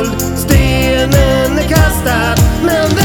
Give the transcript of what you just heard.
guld Stenen är kastad men